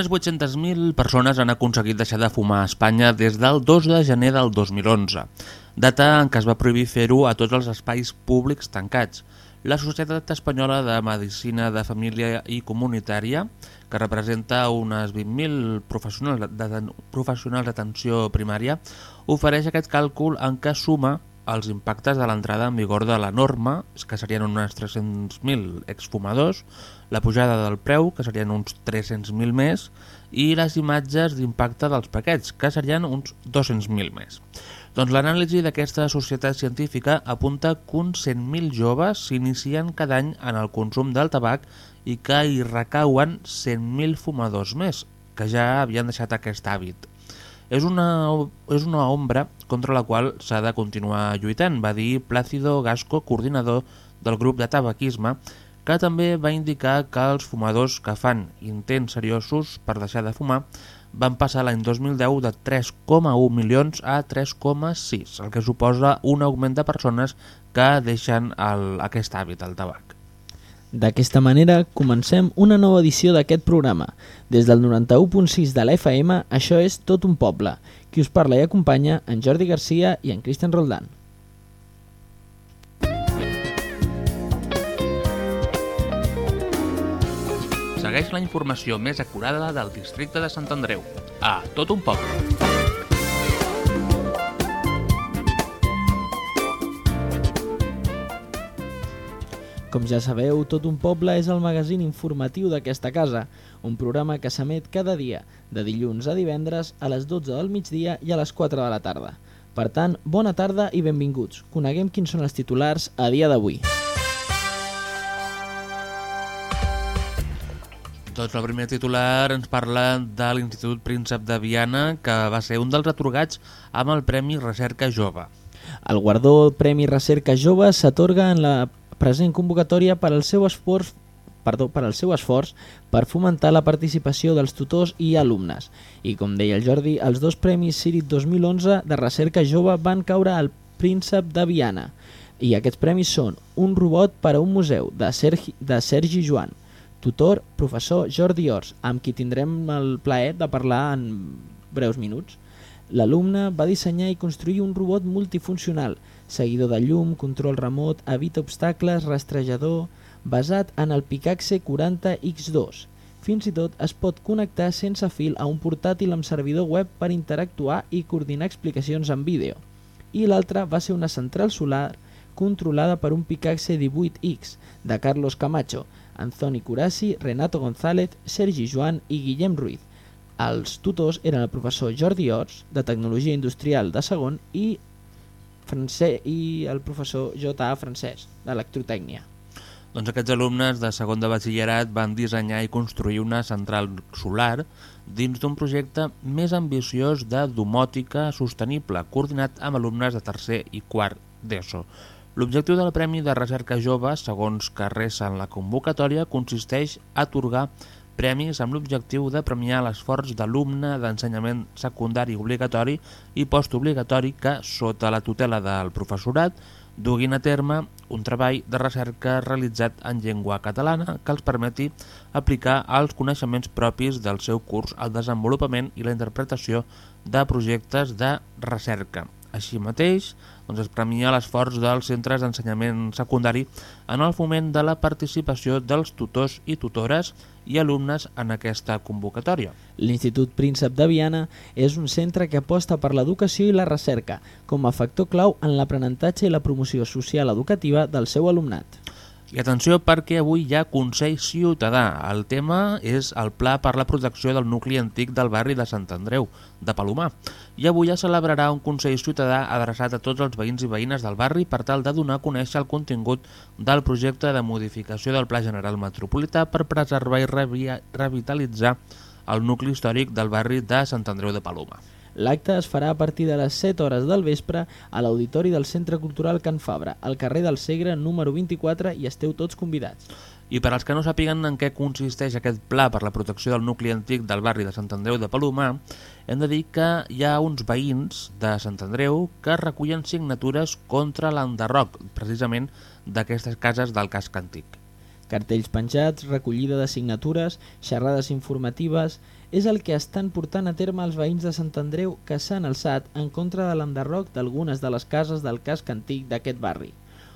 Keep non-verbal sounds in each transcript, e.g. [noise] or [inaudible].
Unes 800.000 persones han aconseguit deixar de fumar a Espanya des del 2 de gener del 2011, data en què es va prohibir fer-ho a tots els espais públics tancats. La Societat Espanyola de Medicina de Família i Comunitària, que representa unes 20.000 professionals d'atenció primària, ofereix aquest càlcul en què suma els impactes de l'entrada en vigor de la norma, que serien uns 300.000 exfumadors, la pujada del preu, que serien uns 300.000 més, i les imatges d'impacte dels paquets, que serien uns 200.000 més. Doncs l'anàlisi d'aquesta societat científica apunta que uns 100.000 joves s'inicien cada any en el consum del tabac i que hi recauen 100.000 fumadors més, que ja havien deixat aquest hàbit. És una, és una ombra contra la qual s'ha de continuar lluitant, va dir Plácido Gasco, coordinador del grup de tabaquisme, que també va indicar que els fumadors que fan intents seriosos per deixar de fumar van passar l'any 2010 de 3,1 milions a 3,6, el que suposa un augment de persones que deixen el, aquest hàbit, el tabac. D'aquesta manera, comencem una nova edició d'aquest programa. Des del 91.6 de la FM, això és Tot un poble. Qui us parla i acompanya, en Jordi Garcia i en Cristian Roldán. Segueix la informació més acurada del districte de Sant Andreu. A Tot un poble. Com ja sabeu, Tot un poble és el magazín informatiu d'aquesta casa, un programa que s'emet cada dia, de dilluns a divendres, a les 12 del migdia i a les 4 de la tarda. Per tant, bona tarda i benvinguts. Coneguem quins són els titulars a dia d'avui. Doncs el primer titular ens parla de l'Institut Príncep de Viana, que va ser un dels atorgats amb el Premi Recerca Jove. El guardó Premi Recerca Jove s'atorga en la present convocatòria per al seu esforç perdó, per al seu esforç per fomentar la participació dels tutors i alumnes. I com deia el Jordi, els dos premis Cirit 2011 de recerca jove van caure al Príncep de Viana. I aquests premis són un robot per a un museu de Sergi, de Sergi Joan, tutor, professor Jordi Ors, amb qui tindrem el plaer de parlar en breus minuts. L'alumne va dissenyar i construir un robot multifuncional seguidor de llum, control remot, evita obstacles, rastrejador, basat en el Picaxe 40X2. Fins i tot es pot connectar sense fil a un portàtil amb servidor web per interactuar i coordinar explicacions en vídeo. I l'altre va ser una central solar controlada per un Picaxe 18X de Carlos Camacho, Anthony Curasi, Renato González, Sergi Joan i Guillem Ruiz. Els tutors eren el professor Jordi Ors, de Tecnologia Industrial de segon, i francès i el professor J.A. Francesc, d'Electrotècnia. Doncs aquests alumnes de segon de batxillerat van dissenyar i construir una central solar dins d'un projecte més ambiciós de domòtica sostenible, coordinat amb alumnes de tercer i quart d'ESO. L'objectiu del Premi de Recerca Jove, segons que resa en la convocatòria, consisteix a atorgar premis amb l'objectiu de premiar l'esforç d'alumne d'ensenyament secundari obligatori i postobligatori que, sota la tutela del professorat, duguin a terme un treball de recerca realitzat en llengua catalana que els permeti aplicar els coneixements propis del seu curs al desenvolupament i la interpretació de projectes de recerca. Així mateix, doncs es premia l'esforç dels centres d'ensenyament secundari en el foment de la participació dels tutors i tutores i alumnes en aquesta convocatòria. L'Institut Príncep de Viana és un centre que aposta per l'educació i la recerca com a factor clau en l'aprenentatge i la promoció social educativa del seu alumnat. I atenció perquè avui hi ha Consell Ciutadà. El tema és el Pla per la protecció del nucli antic del barri de Sant Andreu, de Palomar. I avui ja celebrarà un Consell Ciutadà adreçat a tots els veïns i veïnes del barri per tal de donar a conèixer el contingut del projecte de modificació del Pla General Metropolità per preservar i revitalitzar el nucli històric del barri de Sant Andreu de Palomar. L'acte es farà a partir de les 7 hores del vespre a l'Auditori del Centre Cultural Can Fabra, al carrer del Segre número 24 i esteu tots convidats. I per als que no sàpiguen en què consisteix aquest pla per la protecció del nucli antic del barri de Sant Andreu de Palomar, hem de dir que hi ha uns veïns de Sant Andreu que recullen signatures contra l'enderroc, precisament d'aquestes cases del casc antic. Cartells penjats, recollida de signatures, xerrades informatives és el que estan portant a terme els veïns de Sant Andreu que s'han alçat en contra de l'enderroc d'algunes de les cases del casc antic d'aquest barri.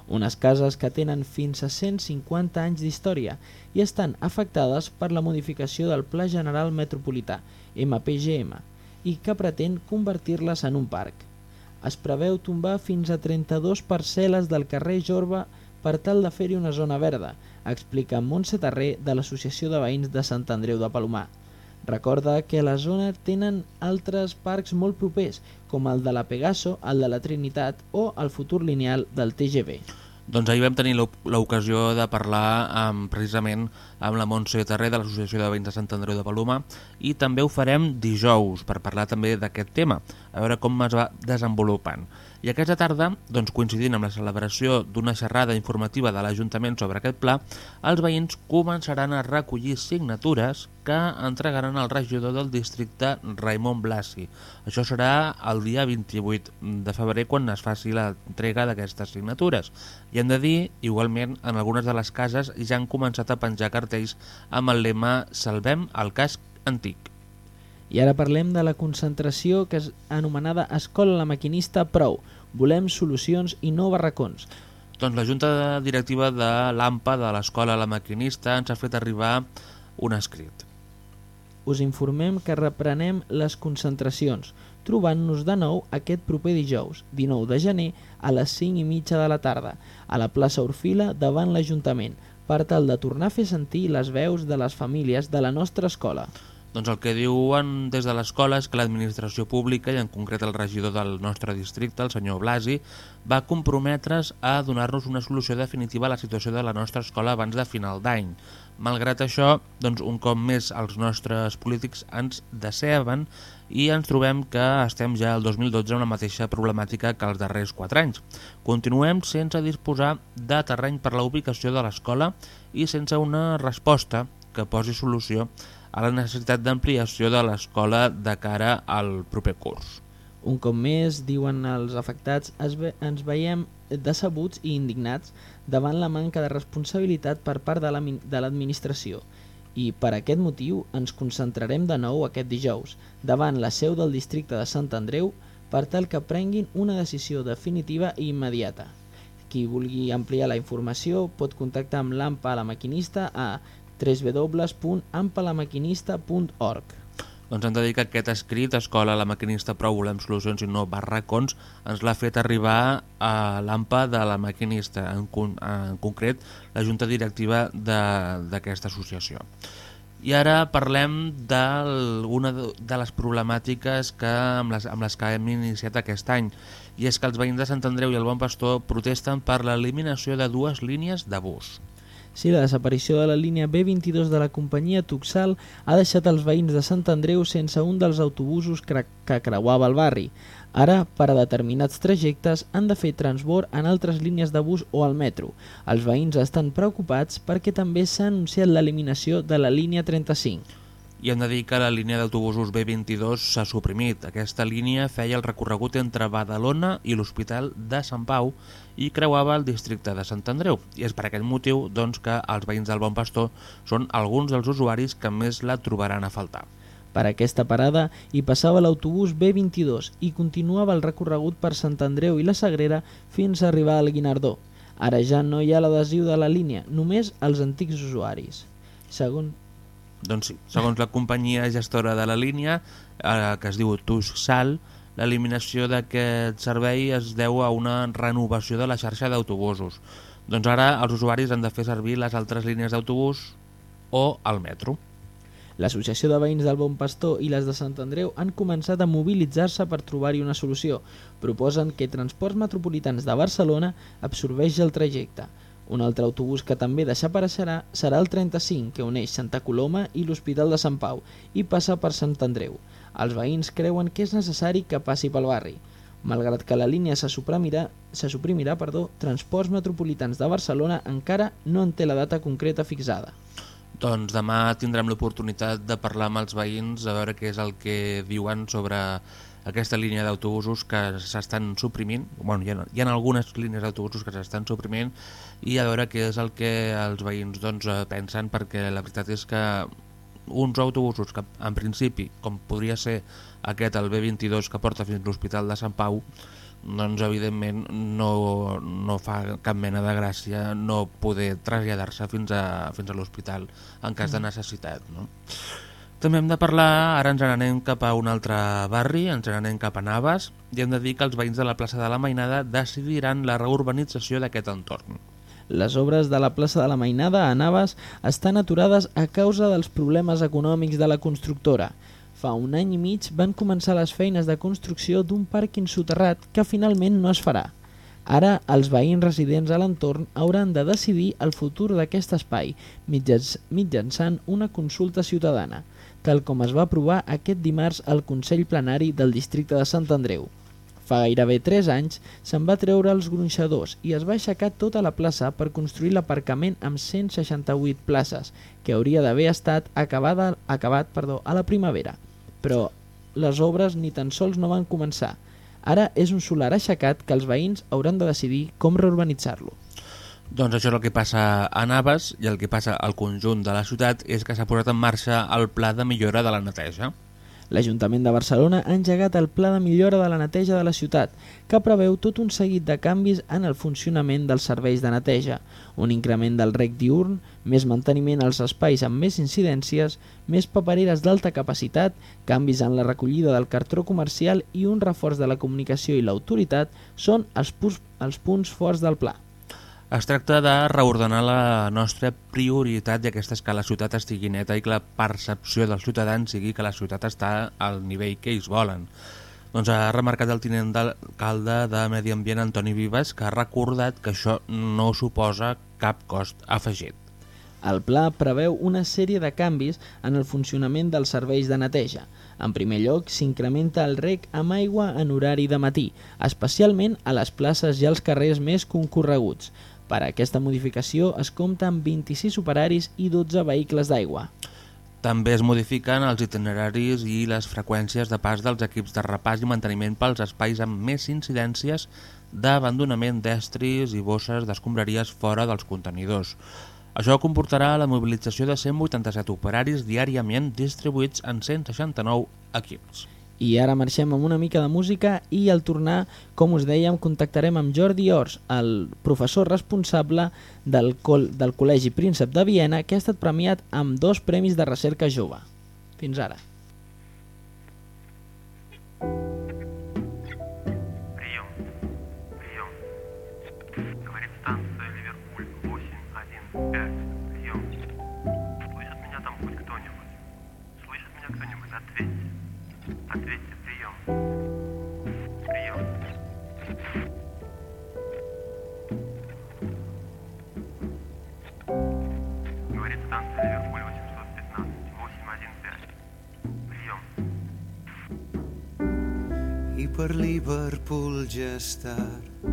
Unes cases que tenen fins a 150 anys d'història i estan afectades per la modificació del Pla General Metropolità, MPGM, i que pretén convertir-les en un parc. Es preveu tombar fins a 32 parcel·les del carrer Jorba per tal de fer-hi una zona verda, explica Montse Tarré de l'Associació de Veïns de Sant Andreu de Palomar. Recorda que a la zona tenen altres parcs molt propers, com el de la Pegaso, el de la Trinitat o el futur lineal del TGV. Doncs ahir vam tenir l'ocasió de parlar amb, precisament amb la Montse Terrer de l'Associació de Veïns de Sant Andreu de Paloma i també ho farem dijous per parlar també d'aquest tema, a veure com es va desenvolupant. I aquesta tarda, doncs, coincidint amb la celebració d'una xerrada informativa de l'Ajuntament sobre aquest pla, els veïns començaran a recollir signatures que entregaran al regidor del districte Raimon Blasi. Això serà el dia 28 de febrer quan es faci l'entrega d'aquestes signatures. I hem de dir, igualment, en algunes de les cases ja han començat a penjar cartells amb el lema Salvem el casc antic. I ara parlem de la concentració que és anomenada Escola la Maquinista Prou. Volem solucions i no barracons. Doncs la Junta Directiva de l'AMPA de l'Escola La Maquinista ens ha fet arribar un escrit. Us informem que reprenem les concentracions, trobant-nos de nou aquest proper dijous, 19 de gener, a les 5 i mitja de la tarda, a la plaça Orfila davant l'Ajuntament, per tal de tornar a fer sentir les veus de les famílies de la nostra escola. Doncs el que diuen des de l'escola és que l'administració pública, i en concret el regidor del nostre districte, el senyor Blasi, va comprometre's a donar-nos una solució definitiva a la situació de la nostra escola abans de final d'any. Malgrat això, doncs, un cop més els nostres polítics ens deceben i ens trobem que estem ja al 2012 amb la mateixa problemàtica que els darrers 4 anys. Continuem sense disposar de terreny per la ubicació de l'escola i sense una resposta que posi solució a la necessitat d'ampliació de l'escola de cara al proper curs. Un cop més, diuen els afectats, ve, ens veiem decebuts i indignats davant la manca de responsabilitat per part de l'administració i per aquest motiu ens concentrarem de nou aquest dijous davant la seu del districte de Sant Andreu per tal que prenguin una decisió definitiva i immediata. Qui vulgui ampliar la informació pot contactar amb l'AMPA la maquinista a www.ampalamaquinista.org doncs hem de dir que aquest escrit, Escola la Maquinista Prou Volem Solucions i no barracons, ens l'ha fet arribar a l'AMPA de la Maquinista, en, en concret la Junta Directiva d'aquesta associació. I ara parlem d'una de les problemàtiques que, amb, les, amb les que hem iniciat aquest any, i és que els veïns de Sant Andreu i el Bon Pastor protesten per l'eliminació de dues línies de bus. Sí, la desaparició de la línia B22 de la companyia Tuxal ha deixat els veïns de Sant Andreu sense un dels autobusos que, creuava el barri. Ara, per a determinats trajectes, han de fer transbord en altres línies de bus o al metro. Els veïns estan preocupats perquè també s'ha anunciat l'eliminació de la línia 35. I hem de dir que la línia d'autobusos B22 s'ha suprimit. Aquesta línia feia el recorregut entre Badalona i l'Hospital de Sant Pau i creuava el districte de Sant Andreu. I és per aquest motiu doncs, que els veïns del Bon Pastor són alguns dels usuaris que més la trobaran a faltar. Per aquesta parada hi passava l'autobús B22 i continuava el recorregut per Sant Andreu i la Sagrera fins a arribar al Guinardó. Ara ja no hi ha l'adhesiu de la línia, només els antics usuaris. Segon... Doncs sí, segons la companyia gestora de la línia, eh, que es diu Tussal, l'eliminació d'aquest servei es deu a una renovació de la xarxa d'autobusos. Doncs ara els usuaris han de fer servir les altres línies d'autobús o el metro. L'Associació de Veïns del Bon Pastor i les de Sant Andreu han començat a mobilitzar-se per trobar-hi una solució. Proposen que Transports Metropolitans de Barcelona absorbeix el trajecte. Un altre autobús que també desapareixerà serà el 35, que uneix Santa Coloma i l'Hospital de Sant Pau i passa per Sant Andreu. Els veïns creuen que és necessari que passi pel barri. Malgrat que la línia se suprimirà, se suprimirà perdó, Transports Metropolitans de Barcelona encara no en té la data concreta fixada. Doncs demà tindrem l'oportunitat de parlar amb els veïns a veure què és el que diuen sobre aquesta línia d'autobusos que s'estan suprimint. Bueno, hi, ha, hi ha algunes línies d'autobusos que s'estan suprimint i a veure què és el que els veïns doncs, pensen perquè la veritat és que uns autobusos que en principi, com podria ser aquest, el B22 que porta fins a l'Hospital de Sant Pau, doncs evidentment no, no fa cap mena de gràcia no poder traslladar-se fins a, fins a l'hospital en cas de mm. necessitat. No? També hem de parlar, ara ens n'anem cap a un altre barri, ens n'anem cap a Navas, i hem de dir que els veïns de la plaça de la Mainada decidiran la reurbanització d'aquest entorn. Les obres de la plaça de la Mainada a Navas estan aturades a causa dels problemes econòmics de la constructora, Fa un any i mig van començar les feines de construcció d'un pàrquing soterrat que finalment no es farà. Ara, els veïns residents a l'entorn hauran de decidir el futur d'aquest espai mitjançant una consulta ciutadana, tal com es va aprovar aquest dimarts al Consell Plenari del districte de Sant Andreu. Fa gairebé 3 anys se'n va treure els gronxadors i es va aixecar tota la plaça per construir l'aparcament amb 168 places, que hauria d'haver estat acabada, acabat perdó, a la primavera però les obres ni tan sols no van començar. Ara és un solar aixecat que els veïns hauran de decidir com reurbanitzar-lo. Doncs això és el que passa a Navas i el que passa al conjunt de la ciutat és que s'ha posat en marxa el pla de millora de la neteja. L'Ajuntament de Barcelona ha engegat el Pla de millora de la neteja de la ciutat, que preveu tot un seguit de canvis en el funcionament dels serveis de neteja, un increment del rec diurn, més manteniment als espais amb més incidències, més papereres d'alta capacitat, canvis en la recollida del cartró comercial i un reforç de la comunicació i l'autoritat són els, els punts forts del pla. Es tracta de reordenar la nostra prioritat i aquesta és que la ciutat estigui neta i que la percepció dels ciutadans sigui que la ciutat està al nivell que ells volen. Doncs ha remarcat el tinent d'alcalde de Medi Ambient Antoni Vives que ha recordat que això no suposa cap cost afegit. El pla preveu una sèrie de canvis en el funcionament dels serveis de neteja. En primer lloc, s'incrementa el rec amb aigua en horari de matí, especialment a les places i als carrers més concorreguts. Per a aquesta modificació es compta amb 26 operaris i 12 vehicles d'aigua. També es modifiquen els itineraris i les freqüències de pas dels equips de repàs i manteniment pels espais amb més incidències d'abandonament d'estris i bosses d'escombraries fora dels contenidors. Això comportarà la mobilització de 187 operaris diàriament distribuïts en 169 equips. I ara marxem amb una mica de música i al tornar, com us dèiem, contactarem amb Jordi Ors, el professor responsable del, col del Col·legi Príncep de Viena, que ha estat premiat amb dos premis de recerca jove. Fins ara. Thank you. Per Liverpool ja és tard,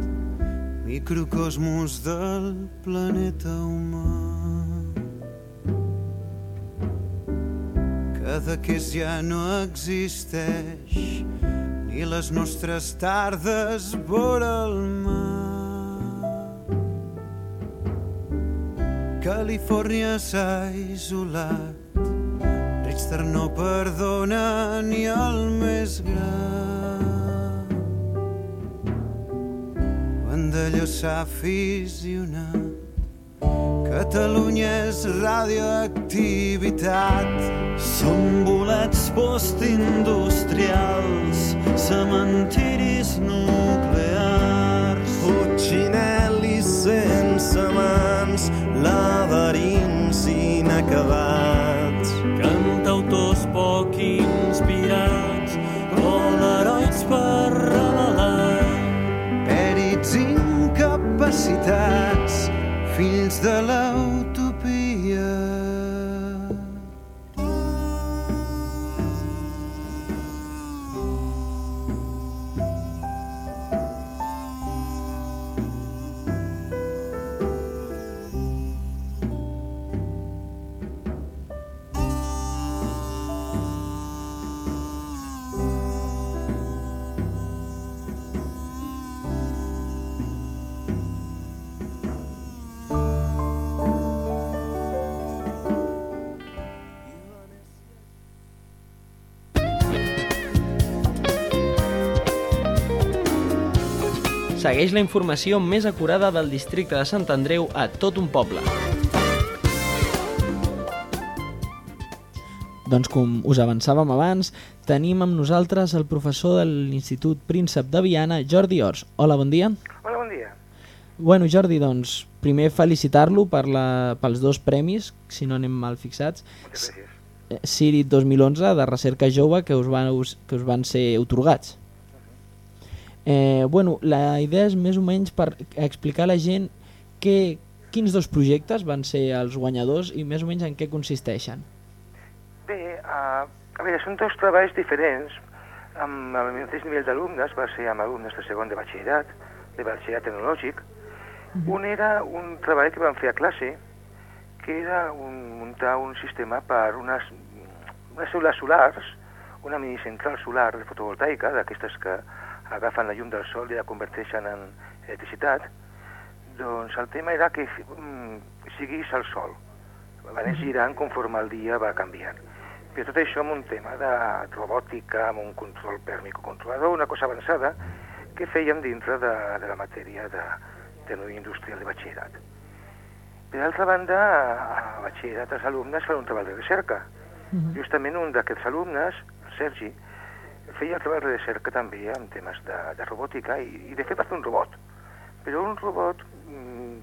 microcosmos del planeta humà. Cadaqués ja no existeix ni les nostres tardes vora el mar. Califòrnia s'ha isolat, Richter no perdona ni el més gran. Vandelló s'ha aficionat Catalunya és radioactivitat. Som bolets postindustrials, cementiris nuclears. Putxinel·lis sense mans, laberints inacabats. Cantautors poc inspirats, polaroids per revelar. Pèrits incapacitats, feels the love. Segueix la informació més acurada del districte de Sant Andreu a tot un poble. Doncs com us avançàvem abans, tenim amb nosaltres el professor de l'Institut Príncep de Viana, Jordi Ors. Hola, bon dia. Hola, bon dia. Bueno, Jordi, doncs, primer felicitar-lo per la, pels dos premis, si no anem mal fixats. Moltes gràcies. CIRIT 2011 de recerca jove que us van, que us van ser otorgats. Eh, bueno, la idea és més o menys per explicar a la gent que, quins dos projectes van ser els guanyadors i més o menys en què consisteixen. Bé, uh, a veure, són dos treballs diferents. Amb el mateix nivell d'alumnes, va ser amb alumnes de segon de batxillerat, de batxillerat tecnològic. Un era un treball que vam fer a classe, que era un, muntar un sistema per unes, unes cèl·lules solars, una mini central solar fotovoltaica, d'aquestes que agafen la llum del sol i la converteixen en electricitat, doncs el tema era que mm, siguis al sol. Va anar girant conforme el dia va canviant. Però tot això amb un tema de robòtica, amb un control per microcontrolador, una cosa avançada que fèiem dintre de, de la matèria de tecnologia industrial de batxillerat. Per altra banda, a batxillerat els alumnes fan un treball de recerca. -huh. Justament un d'aquests alumnes, el Sergi, feia el treball de recerca també en temes de, de robòtica i, i de fet va fer un robot, però un robot mm,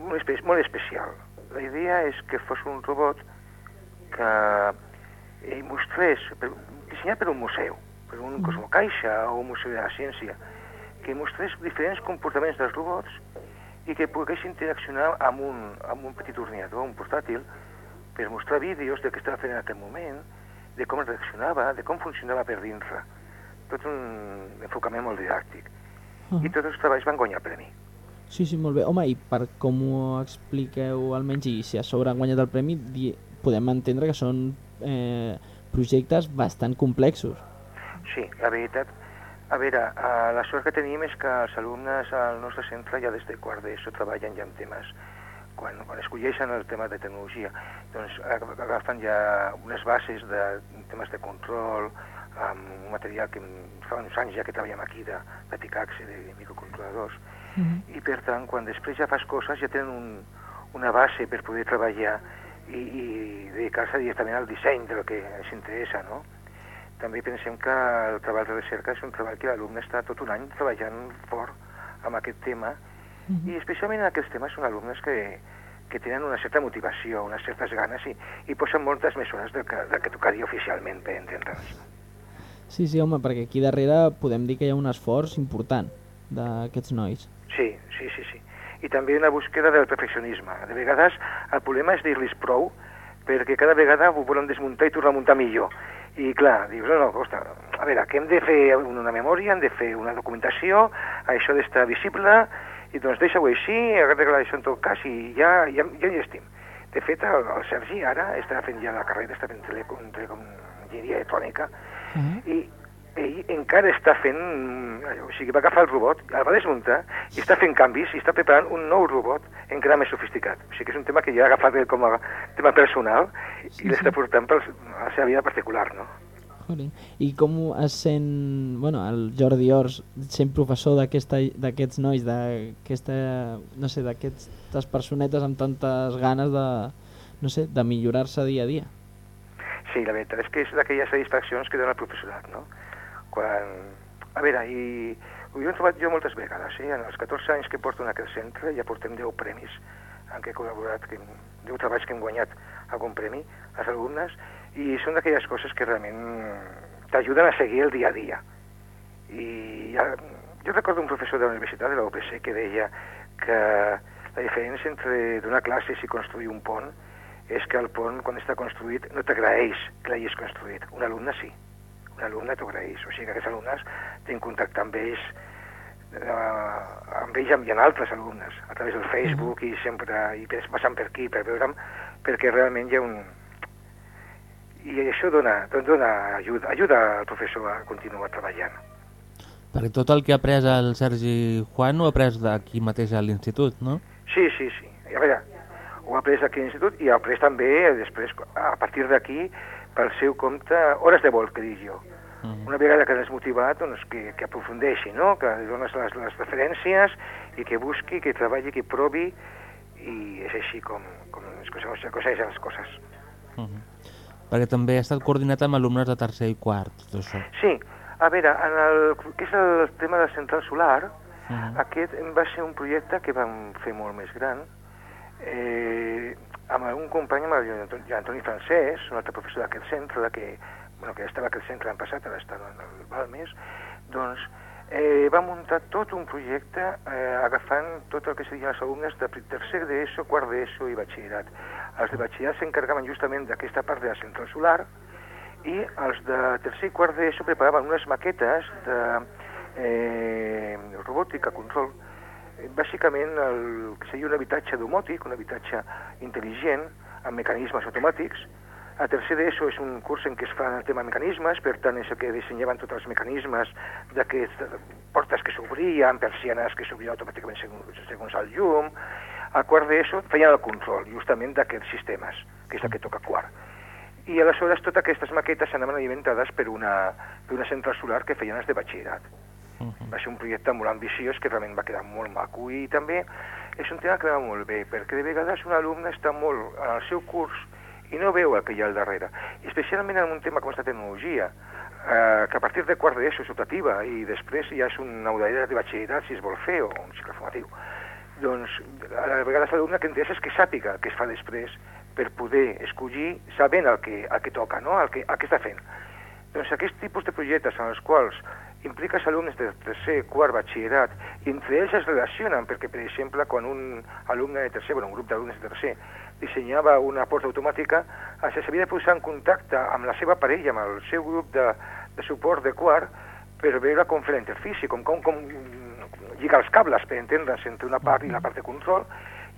molt, espe molt especial. La idea és que fos un robot que ell mostrés, per, dissenyat per un museu, per un Cosmocaixa o un museu de la ciència, que mostrés diferents comportaments dels robots i que pogués interaccionar amb un, amb un petit ordinador, un portàtil, per mostrar vídeos de què estava fent en aquell moment, de com reaccionava, de com funcionava per dintre. Tot un enfocament molt didàctic. Uh -huh. I tots els treballs van guanyar premi. Sí, sí, molt bé. Home, i per com ho expliqueu almenys i si a sobre han guanyat el premi, podem entendre que són eh, projectes bastant complexos. Sí, la veritat, a veure, uh, la sort que tenim és que els alumnes al nostre centre ja des de quart d'ESO treballen ja en temes, quan, quan escolleixen el tema de tecnologia, doncs agafen ja unes bases de temes de control, amb un material que fa uns anys ja que treballem aquí de, de Picaxe, de microcontroladors, uh -huh. i per tant, quan després ja fas coses ja tenen un, una base per poder treballar i, i dedicar-se directament al disseny del que els interessa, no? També pensem que el treball de recerca és un treball que l'alumne està tot un any treballant fort amb aquest tema uh -huh. i especialment en aquests temes són alumnes que, que tenen una certa motivació, unes certes ganes i, i posen moltes més hores del que, del que tocaria oficialment per entendre'ns. Sí, sí, home, perquè aquí darrere podem dir que hi ha un esforç important d'aquests nois. Sí, sí, sí, sí. I també una búsqueda del perfeccionisme. De vegades el problema és dir-los prou perquè cada vegada ho volen desmuntar i tornar a muntar millor. I clar, dius, no, no, ostres, a veure, que hem de fer una memòria, hem de fer una documentació, això d'estar visible, i doncs deixa-ho així, arregla això en tot cas i ja, ja, ja hi estem. De fet, el, el Sergi ara està fent ja la carrera, està fent telecom, telecom enginyeria electrònica, uh -huh. i ell encara està fent, o sigui, va agafar el robot, el va desmuntar, i està fent canvis, i està preparant un nou robot encara més sofisticat. O sigui que és un tema que ja ha agafat com a tema personal sí, i l'està sí. portant per la seva vida particular, no? I com es sent, bueno, el Jordi Ors, sent professor d'aquests nois, d'aquesta, no sé, d'aquestes personetes amb tantes ganes de, no sé, de millorar-se dia a dia? Sí, la veritat és que és d'aquelles satisfaccions que dona el professorat, no? Quan... A veure, i ho he trobat jo moltes vegades, eh? en els 14 anys que porto en aquest centre ja portem 10 premis en què he col·laborat, que, 10 treballs que hem guanyat algun premi, als alumnes, i són d'aquelles coses que realment t'ajuden a seguir el dia a dia. I ja, jo recordo un professor de la Universitat de la UPC que deia que la diferència entre donar classes i construir un pont és que el pont, quan està construït, no t'agraeix que l'hagis construït. Un alumne sí. Un alumne t'ho agraeix. O sigui que aquests alumnes tenen contacte amb ells, eh, amb ells i amb altres alumnes, a través del Facebook mm -hmm. i sempre i passant per aquí per veure'm, perquè realment hi ha un... I això dona, doncs dona ajuda, ajuda al professor a continuar treballant. Perquè tot el que ha après el Sergi Juan ho ha après d'aquí mateix a l'institut, no? Sí, sí, sí. A veure, ho ha après aquí a l'institut i ha après també després, a partir d'aquí, pel seu compte, hores de vol, que dic jo. Mhm. Una vegada que l'has motivat, doncs que, que aprofundeixi, no? que li dones les, les referències i que busqui, que treballi, que provi i és així com, com es aconsegueixen les coses. Uh -huh. Perquè també ha estat coordinat amb alumnes de tercer i quart, tot això. Sí, a veure, en el que és el tema de la central solar, Uh -huh. aquest va ser un projecte que vam fer molt més gran, eh, amb un company, amb el Antoni Francesc, un altre professor d'aquest centre, de que, bueno, que estava a aquest centre l'any passat, ara està en el Balmes, doncs eh, va muntar tot un projecte eh, agafant tot el que serien els alumnes de tercer d'ESO, quart d'ESO i batxillerat. Els de batxillerat s'encarregaven justament d'aquesta part de la central solar i els de tercer i quart d'ESO preparaven unes maquetes de eh, robòtica, control, bàsicament el que seria un habitatge domòtic, un habitatge intel·ligent, amb mecanismes automàtics. A tercer d'ESO és un curs en què es fa el tema mecanismes, per tant és el que dissenyaven tots els mecanismes d'aquestes portes que s'obrien, persianes que s'obrien automàticament segons, segons el llum. A quart d'ESO feien el control justament d'aquests sistemes, que és el que toca a quart. I aleshores totes aquestes maquetes anaven alimentades per una, per una central solar que feien els de batxillerat. Uh -huh. Va ser un projecte molt ambiciós que realment va quedar molt maco i també és un tema que va molt bé perquè de vegades un alumne està molt en el seu curs i no veu el que hi ha al darrere, I especialment en un tema com és la tecnologia, eh, que a partir de quart d'ESO és optativa i després ja és una modalitat de batxillerat si es vol fer o un cicle formatiu. Doncs a vegades l'alumne que interessa és que sàpiga que es fa després per poder escollir sabent el que, el que toca, no? el, que, el que està fent. Doncs aquest tipus de projectes en els quals impliques alumnes de tercer, quart, batxillerat, i entre ells es relacionen, perquè, per exemple, quan un alumne de tercer, bueno, un grup d'alumnes de tercer, dissenyava una porta automàtica, s'havia de posar en contacte amb la seva parella, amb el seu grup de, de suport de quart, per veure com fer la interfície, com, com, com lligar els cables, per entendre's, entre una part i la part de control,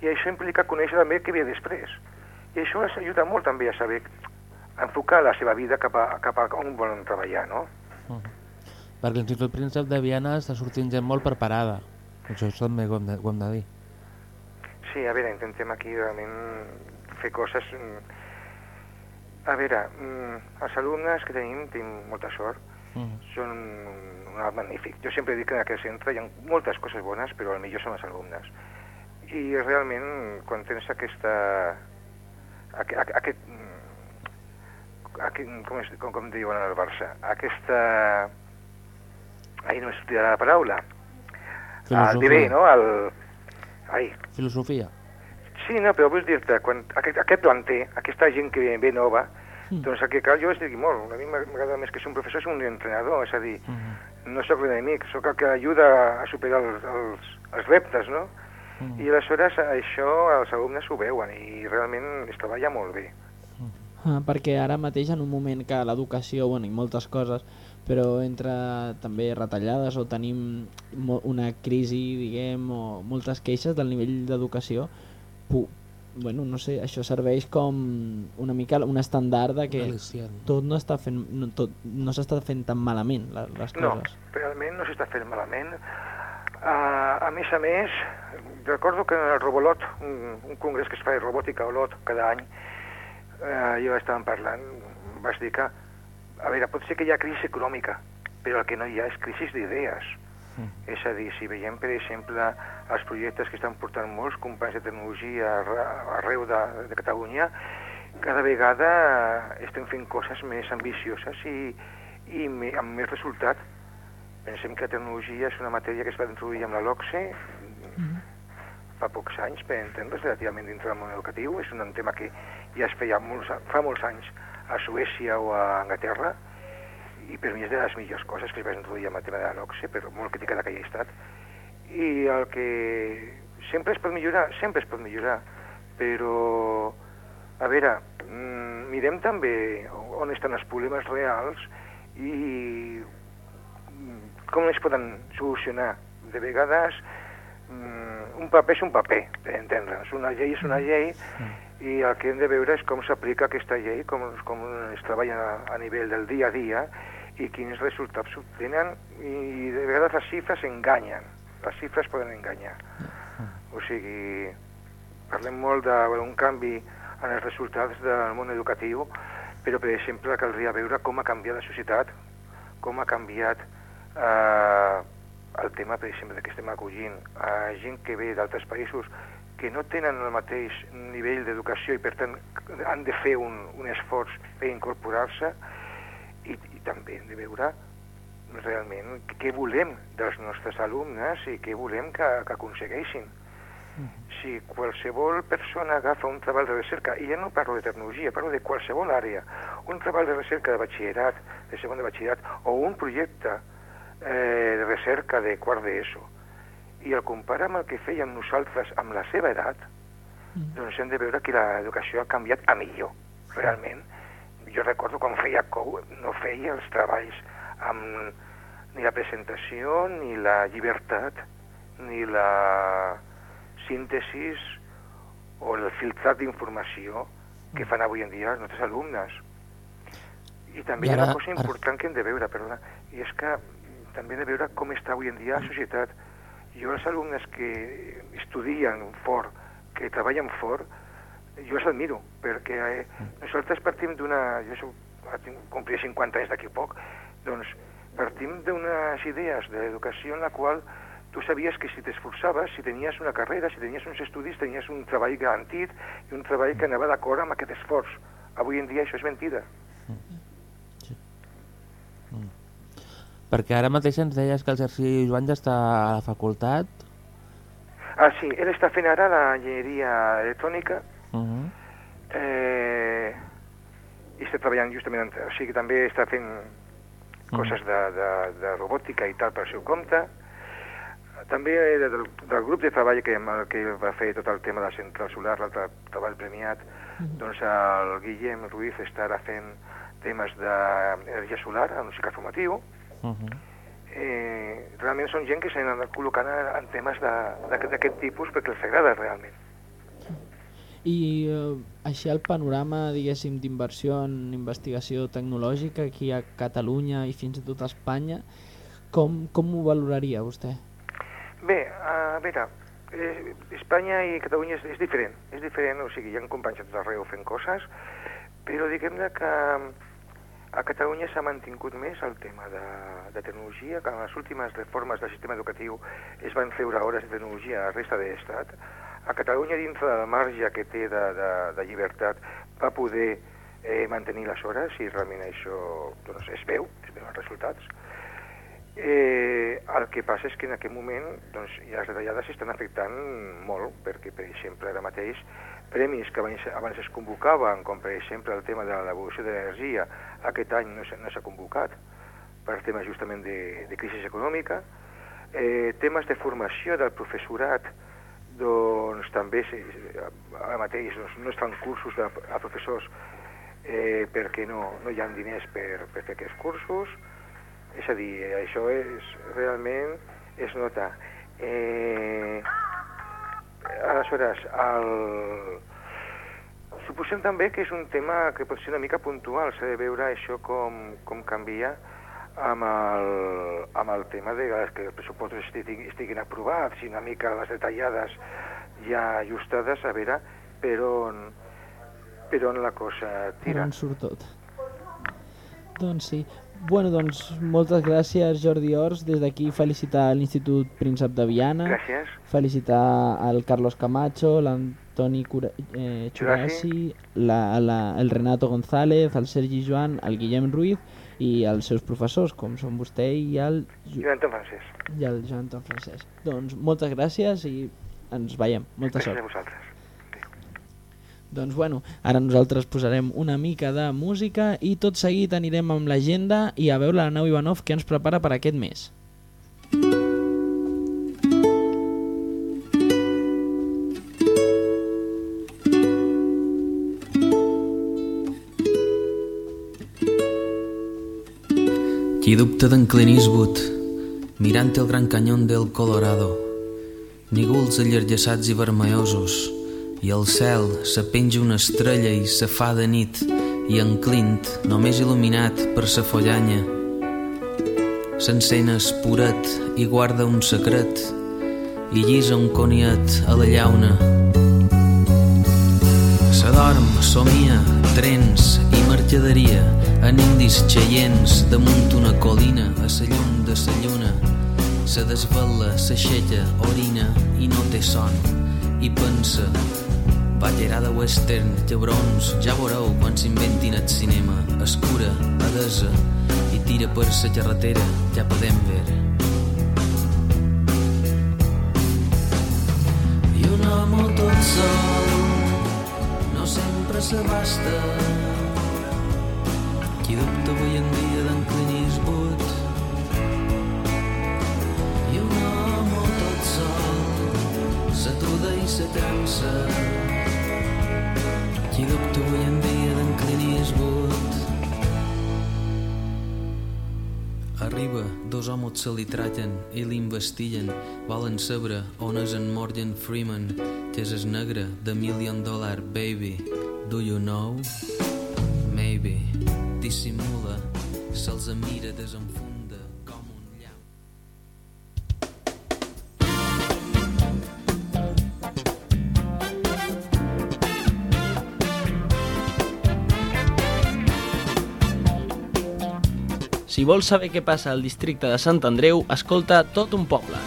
i això implica conèixer també què ve després. I això els ajuda molt també a saber enfocar la seva vida cap a, cap a on volen treballar, no? Uh -huh. Perquè l'Institut Príncep de Viana està sortint gent molt preparada. Això també ho hem de, ho hem de dir. Sí, a veure, intentem aquí realment fer coses... A veure, els alumnes que tenim, tenim molta sort, Uh -huh. són magnífic. Jo sempre dic que en aquest centre hi ha moltes coses bones, però el millor són els alumnes. I realment, quan tens aquesta... Aquest, aquest, aquest com, és, com, com diuen al Barça? Aquesta... Ai, no m'he la paraula. El DB, no? El... Ai, Filosofia. Sí, no, però vull dir-te, aquest, aquest planter, aquesta gent que ve nova, mm. doncs el que cal jo és dir molt, a mi m'agrada més que ser un professor, és un entrenador, és a dir, mm. No sóc l'enemic, sóc el que ajuda a superar els, els, els reptes, no? Mm. I aleshores això els alumnes ho veuen i realment es treballa molt bé. Ah, perquè ara mateix en un moment que l'educació, bueno, i moltes coses, però entre també retallades o tenim una crisi, diguem, o moltes queixes del nivell d'educació, bueno, no sé, això serveix com una mica un estàndard de que tot no està fent no, tot, no s'està fent tan malament les, les coses. No, realment no s'està fent malament. Uh, a més a més, recordo que en el Robolot, un, un congrés que es fa de robòtica Olot cada any, uh, jo estàvem parlant, vas dir que, a veure, pot ser que hi ha crisi econòmica, però el que no hi ha és crisi d'idees. Mm. És a dir, si veiem, per exemple, els projectes que estan portant molts companys de tecnologia arreu de, de Catalunya, cada vegada estem fent coses més ambicioses i, i me, amb més resultat. Pensem que la tecnologia és una matèria que es va introduir amb la LOCSE mm. fa pocs anys, per entendre's, relativament dintre del món educatiu. És un tema que ja es feia molts, fa molts anys a Suècia o a Anglaterra, i per mi és de les millors coses que es va introduir amb el tema de l'OCSE, però molt criticada que hi ha estat. I el que sempre es pot millorar, sempre es pot millorar, però, a veure, mmm, mirem també on estan els problemes reals i com es poden solucionar. De vegades, mmm, un paper és un paper, per entendre'ns. Una llei és una llei i el que hem de veure és com s'aplica aquesta llei, com, com es treballa a, a nivell del dia a dia i quins resultats s'obtenen i de vegades les xifres enganyen, les xifres poden enganyar. O sigui, parlem molt d'un canvi en els resultats del món educatiu, però per exemple caldria veure com ha canviat la societat, com ha canviat eh, el tema, per exemple, que estem acollint a gent que ve d'altres països que no tenen el mateix nivell d'educació i per tant han de fer un, un esforç per incorporar-se i, i també hem de veure realment què volem dels nostres alumnes i què volem que, que aconsegueixin. Si qualsevol persona agafa un treball de recerca, i ja no parlo de tecnologia, parlo de qualsevol àrea, un treball de recerca de batxillerat, de segon de batxillerat, o un projecte eh, de recerca de quart d'ESO, i el compara amb el que fèiem nosaltres amb la seva edat, mm. doncs hem de veure que l'educació ha canviat a millor, realment. Jo recordo quan feia COU, no feia els treballs amb ni la presentació, ni la llibertat, ni la síntesis o el filtrat d'informació que fan avui en dia els nostres alumnes. I també I ara, hi ha una cosa important ara... que hem de veure, perdona, i és que també de veure com està avui en dia la societat. Jo els alumnes que estudien fort, que treballen fort, jo els admiro, perquè eh, nosaltres partim d'una... Jo soc, complir 50 anys d'aquí poc, doncs partim d'unes idees de l'educació en la qual tu sabies que si t'esforçaves, si tenies una carrera, si tenies uns estudis, tenies un treball garantit i un treball que anava d'acord amb aquest esforç. Avui en dia això és mentida. Sí. Mm. Perquè ara mateix ens deies que el Sergi Joan ja està a la facultat. Ah, sí, ell està fent ara l'enginyeria electrònica uh -huh. eh, i està treballant justament, o sigui, també està fent coses de, de, de robòtica i tal per seu compte. També del, del grup de treball que, que va fer tot el tema de la central solar, l'altre treball premiat, doncs el Guillem Ruiz està ara fent temes d'energia solar en un cicle formatiu. Uh -huh. eh, realment són gent que s'han col·locant en temes d'aquest tipus perquè els agrada realment. I eh, així el panorama, diguéssim, d'inversió en investigació tecnològica aquí a Catalunya i fins i tot a Espanya, com, com ho valoraria vostè? Bé, a veure, eh, Espanya i Catalunya és, és diferent, és diferent, o sigui, hi ha companys a tot arreu fent coses, però diguem-ne que a Catalunya s'ha mantingut més el tema de, de tecnologia, que en les últimes reformes del sistema educatiu es van treure hores de tecnologia a la resta de l'Estat, a Catalunya, dintre del marge que té de, de, de llibertat, va poder eh, mantenir les hores i realment això doncs, es veu, es veu els resultats. Eh, el que passa és que en aquest moment doncs, les retallades estan afectant molt, perquè, per exemple, ara mateix, premis que abans, abans es convocaven, com per exemple el tema de l'evolució de l'energia, aquest any no s'ha no convocat per temes justament de, de crisi econòmica, eh, temes de formació del professorat, doncs també ara mateix doncs, no es fan cursos de, a professors eh, perquè no, no hi ha diners per, per fer aquests cursos. És a dir, això és realment es nota. Eh, aleshores el, suposem també que és un tema que pot ser una mica puntual s'ha de veure això com, com canvia amb el, amb el tema de que els pressupostos estiguin, estiguin aprovats i una mica les detallades ja ajustades a veure per on, per on la cosa tira. Per on surt tot. Doncs sí. Bueno, doncs moltes gràcies Jordi Ors. Des d'aquí felicitar l'Institut Príncep de Viana. Gràcies. Felicitar al Carlos Camacho, l'Antoni eh, Churasi, la, la, el Renato González, el Sergi Joan, el Guillem Ruiz i els seus professors, com són vostè i el... Joan Anton Francesc. I el Joan Anton Francesc. Doncs moltes gràcies i ens veiem. Molta gràcies sort. a vosaltres. Doncs bueno, ara nosaltres posarem una mica de música i tot seguit anirem amb l'agenda i a veure la Nau Ivanov que ens prepara per aquest mes. Qui dubta d'en Clint Eastwood, mirant el gran canyón del Colorado, nígols allargassats i vermellosos, i al cel se penja una estrella i se fa de nit, i en Clint, només il·luminat per sa follanya, s'encena espuret i guarda un secret, i llisa un coniet a la llauna. Se dorm, somia, trens mercaderia en indis xeients damunt una colina a sa llum de sa lluna. Se desvela, s'aixeca, orina i no té son. I pensa, ballerada western, llebrons, ja veureu quan s'inventin el cinema. Escura, adesa, i tira per sa carretera, ja podem veure. I un home tot sol no sempre s'abasta qui cansa qui dubta avui en dia d'en Clint Eastwood Arriba, dos homes se li traten i l'investiguen. Volen saber on és en Morgan Freeman, que és el negre de Million Dollar Baby. Do you know? Maybe. Dissimula, se'ls mira, desenfunda Si vols saber què passa al districte de Sant Andreu, escolta tot un poble.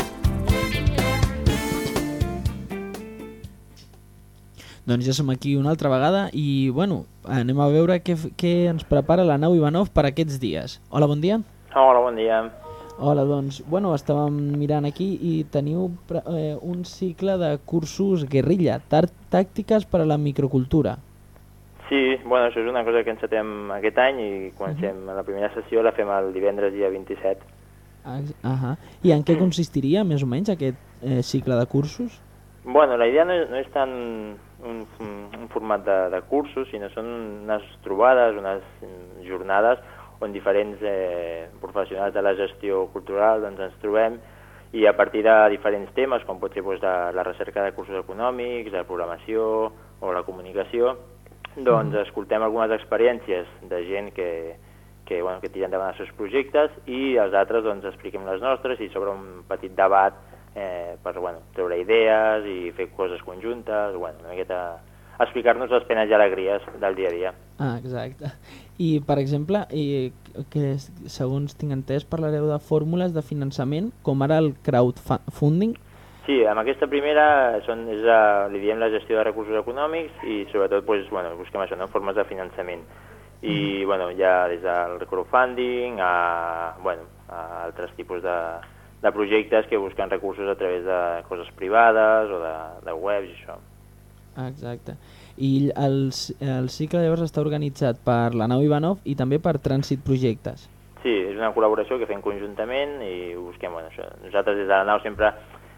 Doncs ja som aquí una altra vegada i, bueno, anem a veure què, què ens prepara la nau Ivanov per aquests dies. Hola, bon dia. Hola, bon dia. Hola, doncs, bueno, estàvem mirant aquí i teniu eh, un cicle de cursos guerrilla, tàctiques per a la microcultura. Sí, bueno, això és una cosa que encetem aquest any i comencem la primera sessió, la fem el divendres dia 27. Ah, ahà. I en què consistiria, més o menys, aquest eh, cicle de cursos? Bueno, la idea no és, no és tant un, un format de, de cursos, sinó són unes trobades, unes jornades on diferents eh, professionals de la gestió cultural doncs, ens trobem i a partir de diferents temes, com pot ser doncs, de la recerca de cursos econòmics, de programació o la comunicació, doncs escoltem algunes experiències de gent que, que, bueno, que tira endavant els seus projectes i els altres doncs, expliquem les nostres i sobre un petit debat eh, per bueno, treure idees i fer coses conjuntes, bueno, una miqueta explicar-nos les penes i alegries del dia a dia. Ah, exacte. I, per exemple, i, que segons tinc entès, parlareu de fórmules de finançament, com ara el crowdfunding. Sí, amb aquesta primera són, és, uh, li diem la gestió de recursos econòmics i sobretot pues, bueno, busquem això, no? formes de finançament. I bueno, hi ha des del crowdfunding a, bueno, a altres tipus de, de projectes que busquen recursos a través de coses privades o de, de webs i això. Exacte. I el, el cicle llavors està organitzat per la nau Ivanov i també per Trànsit Projectes. Sí, és una col·laboració que fem conjuntament i busquem bueno, això. Nosaltres des de la nau sempre,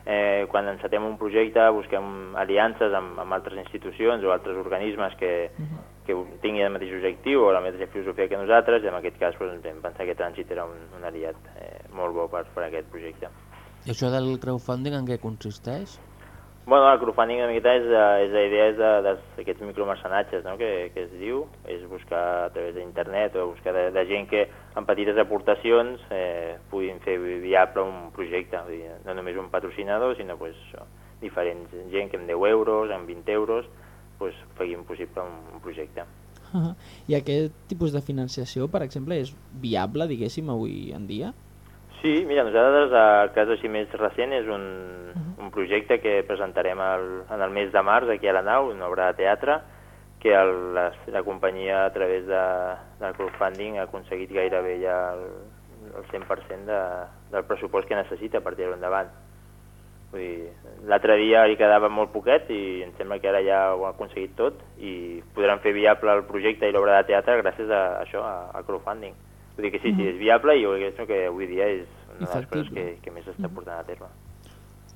eh, quan encetem un projecte, busquem aliances amb, amb altres institucions o altres organismes que, que tinguin el mateix objectiu o la mateixa filosofia que nosaltres i en aquest cas doncs, vam pensar que Trànsit era un, un aliat eh, molt bo per, per aquest projecte. I això del crowdfunding en què consisteix? Bueno, el crowdfunding una miqueta és, eh, és la idea d'aquests micromercenatges no? que, que es diu, és buscar a través d'internet o buscar de, de gent que amb petites aportacions eh, puguin fer viable un projecte, dir, no només un patrocinador, sinó pues, això, diferents gent que amb 10 euros, amb 20 euros, pues, facin possible un, un projecte. Uh [laughs] I aquest tipus de financiació, per exemple, és viable, diguéssim, avui en dia? Sí, mira, nosaltres el cas així més recent és un, un projecte que presentarem el, en el mes de març aquí a la nau, una obra de teatre, que el, la, la companyia a través de, del crowdfunding ha aconseguit gairebé ja el, el 100% de, del pressupost que necessita per tirar-ho endavant. Vull dir, l'altre dia li quedava molt poquet i em sembla que ara ja ho ha aconseguit tot i podran fer viable el projecte i l'obra de teatre gràcies a, a això, a, al crowdfunding. Vull dir que sí, sí, és viable i jo crec que avui dia és una de les coses que, que més s'està portant a terme.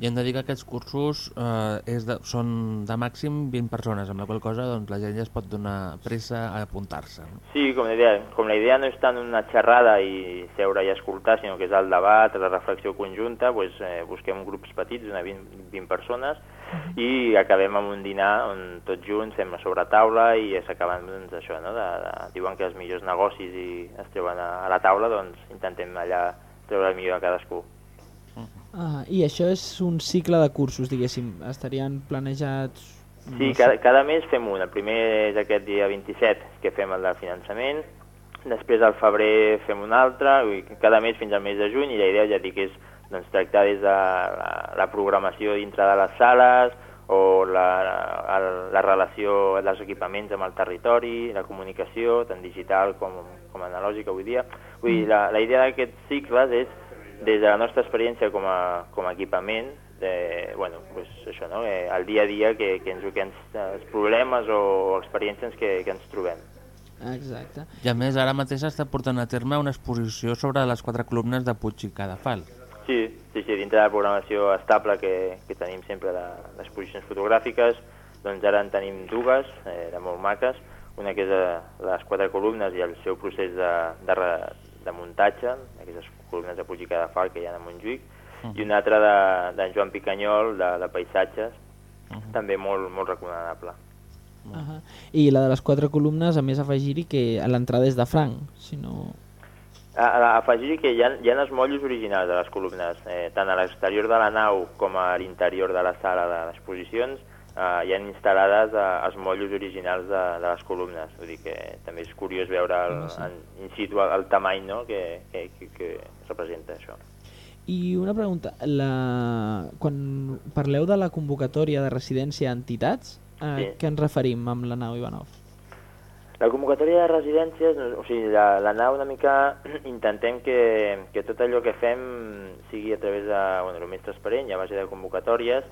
I hem de dir que aquests cursos eh, és de, són de màxim 20 persones, amb la qual cosa doncs, la gent ja es pot donar pressa a apuntar-se. No? Sí, com la, idea, com la idea no és tant una xerrada i seure i escoltar, sinó que és el debat, la reflexió conjunta, doncs, eh, busquem grups petits, una 20, 20 persones, i acabem amb un dinar on tots junts fem a sobre taula i s'acaben doncs, això, no? de, de, diuen que els millors negocis i es treuen a, a la taula, doncs intentem allà treure el millor a cadascú. Ah, I això és un cicle de cursos, diguéssim. Estarien planejats Sí, No cada, cada mes fem un. El primer és aquest dia 27, que fem el de finançament. Després al febrer fem un altre, cada mes fins al mes de juny, i la idea ja dic és doncs, tractar des de la, la programació dintre de les sales o la, la, la relació dels equipaments amb el territori, la comunicació, tant digital com, com analògica avui dia. Vull dir, la, la idea d'aquests cicles és, des de la nostra experiència com a, com a equipament, de, bueno, pues això, no? eh, el dia a dia que, que ens, que ens, els problemes o experiències que, que ens trobem. Exacte. I a més, ara mateix està portant a terme una exposició sobre les quatre columnes de Puig i Cadafal. Sí, sí, sí, dintre de la programació estable que, que tenim sempre de- d'exposicions fotogràfiques, doncs ara en tenim dues, eh, de molt maques, una que és eh, les quatre columnes i el seu procés de, de, re- de muntatge, aquestes columnes de Puig i Cadafal que hi ha a Montjuïc, i una altra de, de Joan Picanyol, de, de paisatges, també molt, molt recomanable. Uh -huh. I la de les quatre columnes, a més afegir-hi que a l'entrada és de franc, si no... A, afegir que hi ha, hi ha els motllos originals de les columnes, eh, tant a l'exterior de la nau com a l'interior de la sala de- d'exposicions, eh, hi ha instal·lades eh, els motllos originals de, de les columnes. Vull dir que també és curiós veure el, en, in situ el, el tamany no? que, que, que, que representa això. I una pregunta, la... quan parleu de la convocatòria de residència a entitats, a Sí. què ens referim amb la nau Ivanov? La convocatòria de residències, o sigui, la, la nau una mica [clears throat] intentem que, que tot allò que fem sigui a través de, bueno, el més transparent i a base de convocatòries,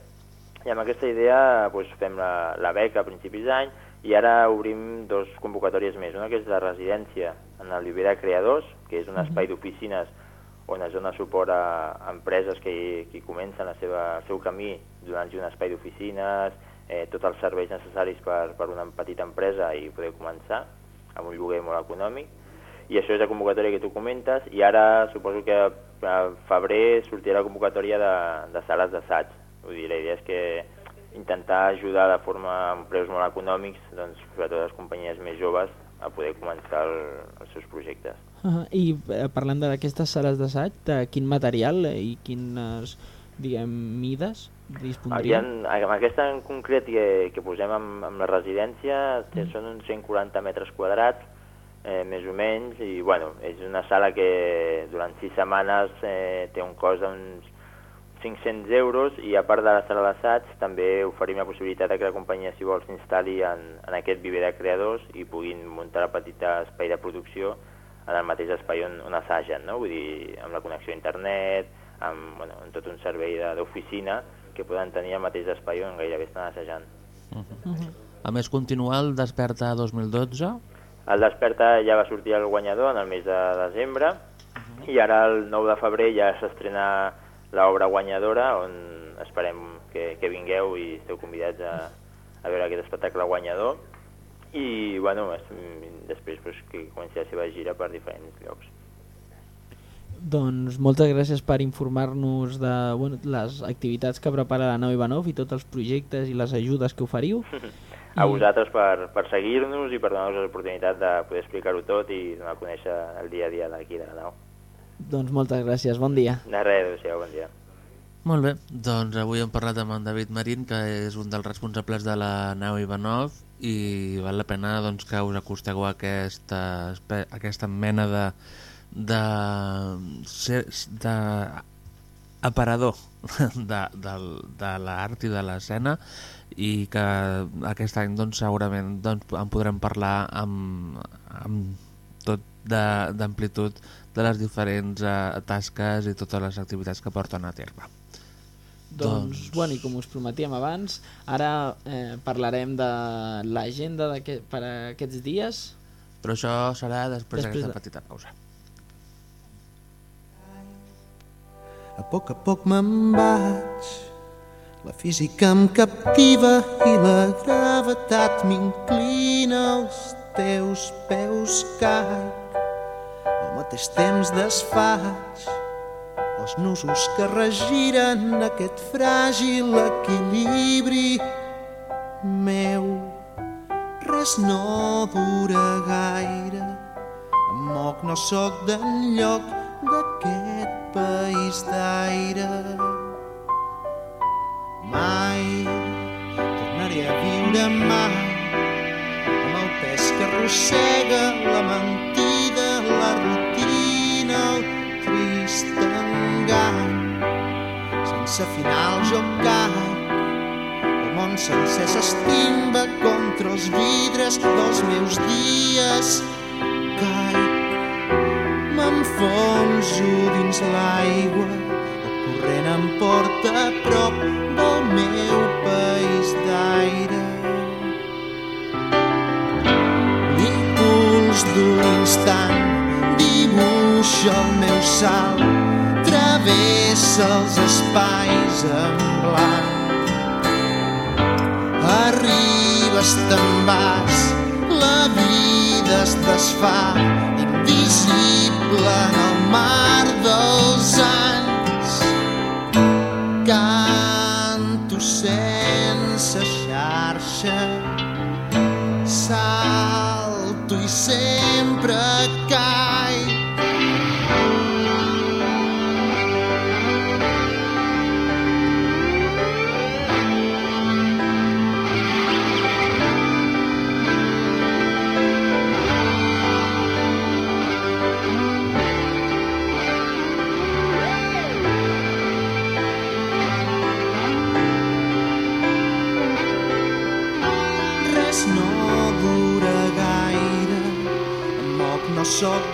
i amb aquesta idea doncs, fem la, la beca a principis d'any i ara obrim dos convocatòries més. Una que és la residència en de Creadors, que és un espai d'oficines on es dona suport a, a empreses que, que comencen la seva, el seu camí donant-los un espai d'oficines, eh, tots els serveis necessaris per, per una petita empresa i poder començar amb un lloguer molt econòmic. I això és la convocatòria que tu comentes i ara suposo que a febrer sortirà la convocatòria de, de sales d'assaig. Vull dir, la idea és que intentar ajudar de forma amb preus molt econòmics, doncs, sobretot les companyies més joves, a poder començar el, els seus projectes. Uh -huh. I eh, parlant d'aquestes sales d'assaig, de quin material i quines, diguem, mides Aquí, dispondrien? en, amb aquesta en concret que, que posem amb, amb la residència que són uns 140 metres quadrats, eh, més o menys, i bueno, és una sala que durant sis setmanes eh, té un cost d'uns 500 euros i a part de la sala d'assaig també oferim la possibilitat de que la companyia si vol s'instal·li en, en aquest viver de creadors i puguin muntar la petita espai de producció en el mateix espai on, on assagen, no? vull dir, amb la connexió a internet, amb, bueno, amb tot un servei de- d'oficina que poden tenir al mateix espai on gairebé estan assajant. A més, continua el Desperta 2012. El Desperta ja va sortir el guanyador en el mes de desembre i ara el 9 de febrer ja s'estrena l'obra guanyadora on esperem que, que vingueu i esteu convidats a, a veure aquest espectacle guanyador i bueno, es, després pues, que comenci la seva gira per diferents llocs. Doncs moltes gràcies per informar-nos de bueno, les activitats que prepara la nau Ivanov i tots els projectes i les ajudes que oferiu. [laughs] A vosaltres per, per seguir-nos i per donar-nos l'oportunitat de poder explicar-ho tot i donar a conèixer el dia a dia d'aquí de la nau. Doncs moltes gràcies, bon dia. De res, adéu-siau, bon dia. Molt bé, doncs avui hem parlat amb en David Marín, que és un dels responsables de la nau Ivanov, i val la pena doncs, que us acosteu a aquesta, aquesta mena de, de, ser- de aparador [laughs] de, de, de l'art i de l'escena i que aquest any doncs, segurament doncs, en podrem parlar amb, amb tot d'amplitud de, de les diferents eh, tasques i totes les activitats que porten a terme. Doncs, Doncs- bueno, i com us prometíem abans, ara eh, parlarem de l'agenda d'aquest- per aquests dies. Però això serà després Després d'aquesta de- petita pausa. A poc a poc me'n vaig, la física em captiva i la gravetat m'inclina als teus peus caic. Al mateix temps desfaig els nusos que regiren aquest fràgil equilibri meu. Res no dura gaire, em moc, no sóc d'enlloc d'aquest d'aire. Mai tornaré a viure l'endemà amb el pes que arrossega la mentida, la rutina, el trist engany. Sense final jo caic, el sencer s'estimba contra els vidres dels meus dies. M'enfonso dins l'aigua, el corrent em porta a prop del meu país d'aire. L'impuls d'un instant dibuixa el meu salt, travessa els espais en blanc. Arribes, te'n vas, la vida es desfà, invisible en el mar dels anys. Canto sense xarxa,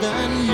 no sóc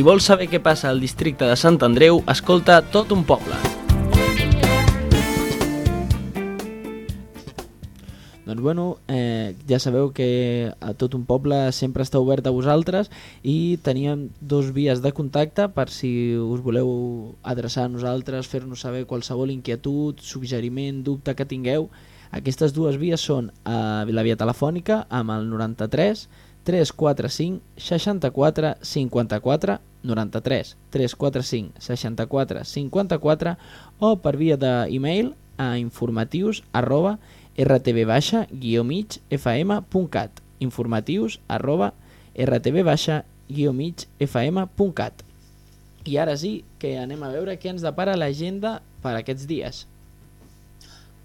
Si vols saber què passa al districte de Sant Andreu, escolta tot un poble. Doncs bueno, eh, ja sabeu que a tot un poble sempre està obert a vosaltres i teníem dos vies de contacte per si us voleu adreçar a nosaltres, fer-nos saber qualsevol inquietud, suggeriment, dubte que tingueu. Aquestes dues vies són a la via telefònica amb el 93 345 64 54 93 345 64 54 o per via d'e-mail a informatius arroba rtb-migfm.cat informatius arroba rtb-migfm.cat I ara sí que anem a veure què ens depara l'agenda per aquests dies.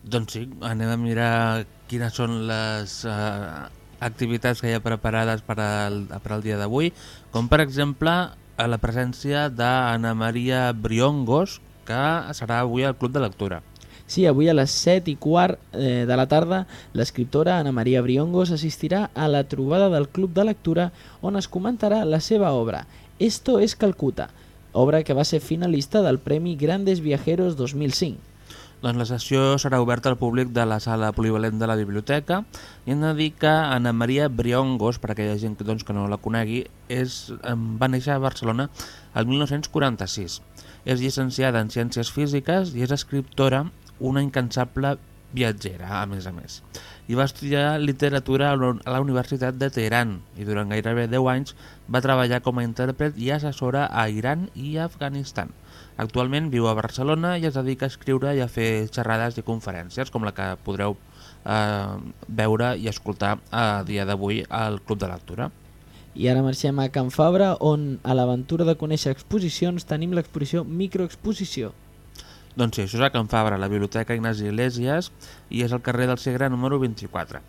Doncs sí, anem a mirar quines són les eh, activitats que hi ha preparades per al, per al dia d'avui, com per exemple a la presència d'Anna Maria Briongos, que serà avui al Club de Lectura. Sí, avui a les 7 i quart eh, de la tarda l'escriptora Ana Maria Briongos assistirà a la trobada del Club de Lectura on es comentarà la seva obra Esto es Calcuta, obra que va ser finalista del Premi Grandes Viajeros 2005. Doncs la sessió serà oberta al públic de la sala polivalent de la biblioteca i hem de dir que Ana Maria Briongos, per aquella gent doncs, que no la conegui, és, va néixer a Barcelona el 1946. És llicenciada en Ciències Físiques i és escriptora una incansable viatgera, a més a més. I va estudiar literatura a la- Universitat de Teheran i durant gairebé 10 anys va treballar com a intèrpret i assessora a Iran i Afganistan. Actualment viu a Barcelona i es dedica a escriure i a fer xerrades i conferències com la que podreu eh, veure i escoltar a dia d'avui al Club de Lectura. I ara marxem a Can Fabra, on a l'aventura de conèixer exposicions tenim l'exposició Microexposició. Doncs sí, això és a Can Fabra, la Biblioteca Ignasi Iglesias, i és al carrer del Segre número 24.